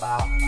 about.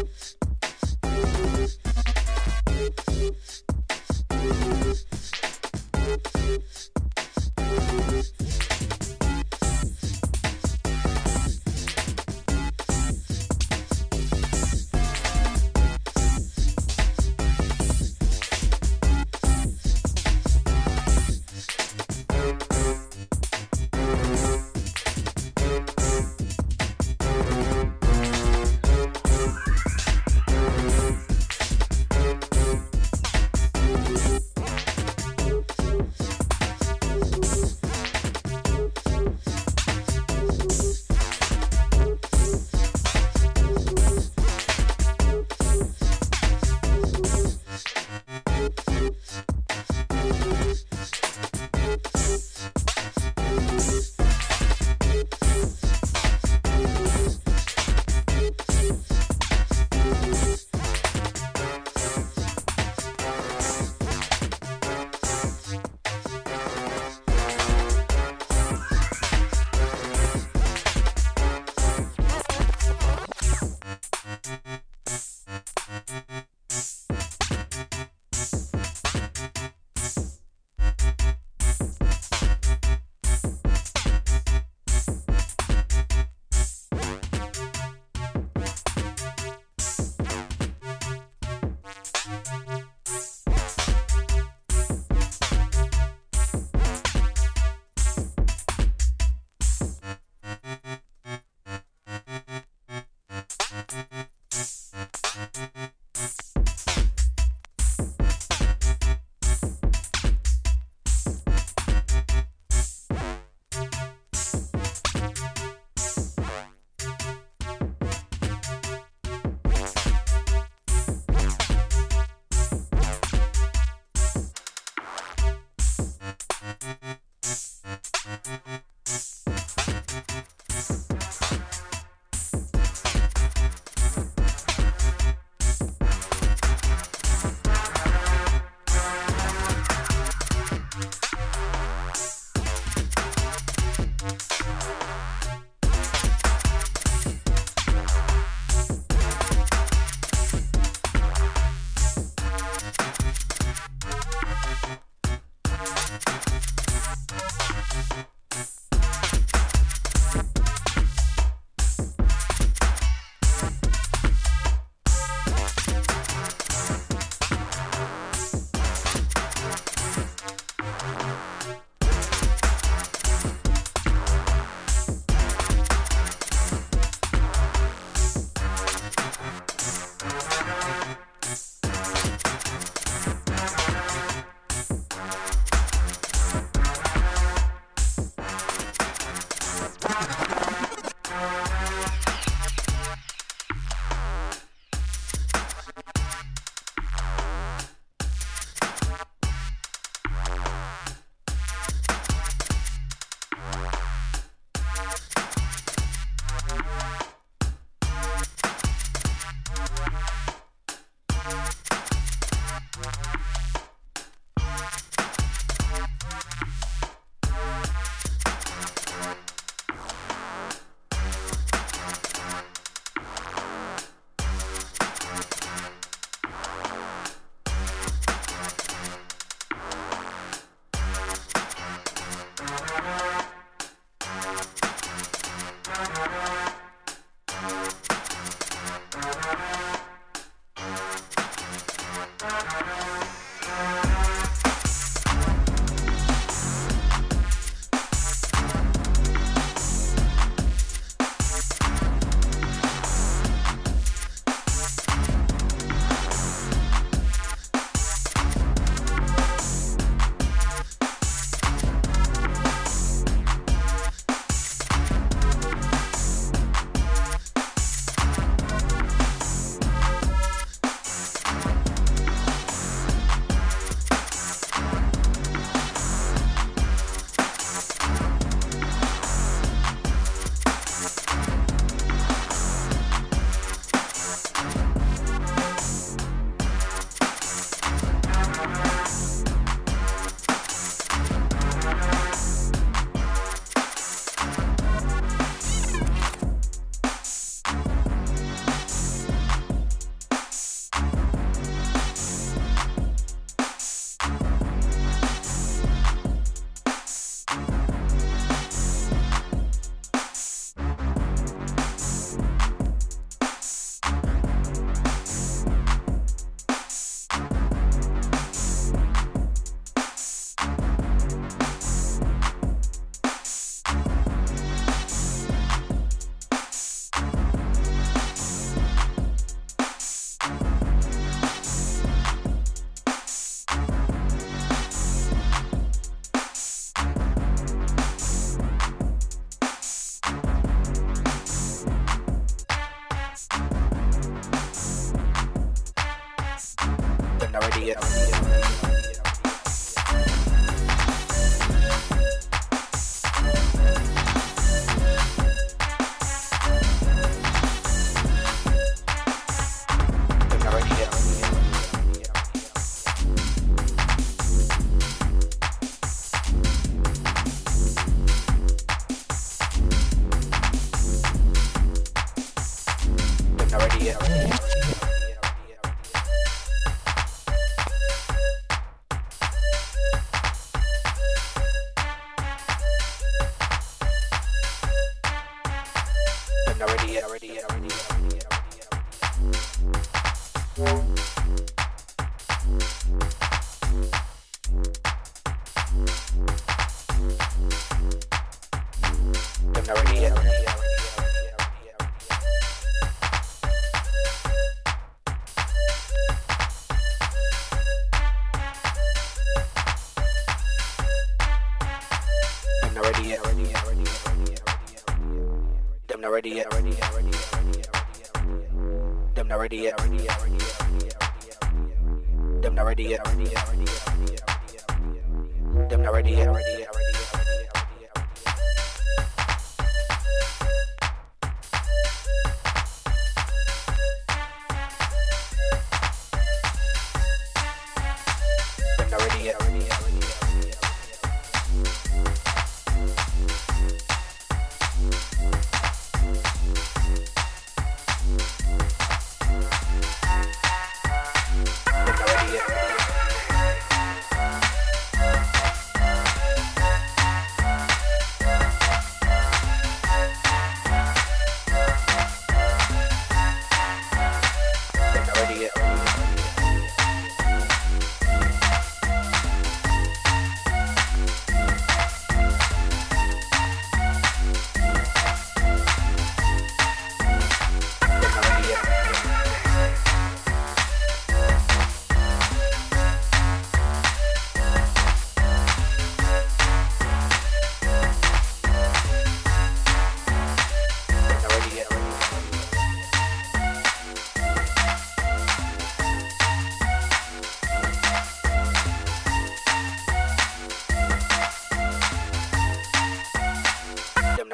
Peace. already yet. Them not ready yet. Them not ready yet. Them not ready yet.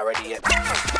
already yet.